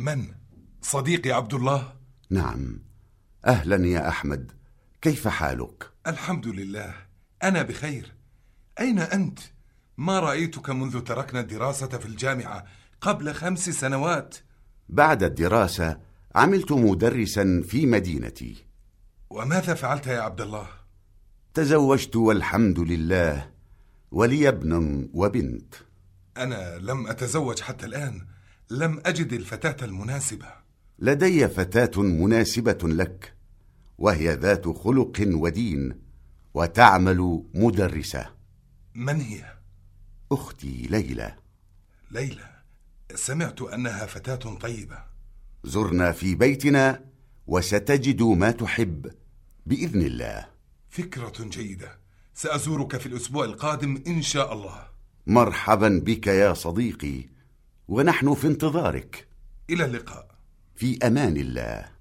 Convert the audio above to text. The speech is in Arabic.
من؟ صديقي عبد الله؟ نعم أهلا يا أحمد كيف حالك؟ الحمد لله أنا بخير أين أنت؟ ما رأيتك منذ تركنا الدراسة في الجامعة قبل خمس سنوات بعد الدراسة عملت مدرسا في مدينتي وماذا فعلت يا عبد الله؟ تزوجت والحمد لله ولي ابن وبنت أنا لم أتزوج حتى الآن لم أجد الفتاة المناسبة. لدي فتاة مناسبة لك وهي ذات خلق ودين وتعمل مدرسة. من هي؟ أختي ليلى. ليلى سمعت أنها فتاة طيبة. زرنا في بيتنا وستجد ما تحب بإذن الله. فكرة جيدة. سأزورك في الأسبوع القادم إن شاء الله. مرحبا بك يا صديقي. ونحن في انتظارك. إلى اللقاء. في أمان الله.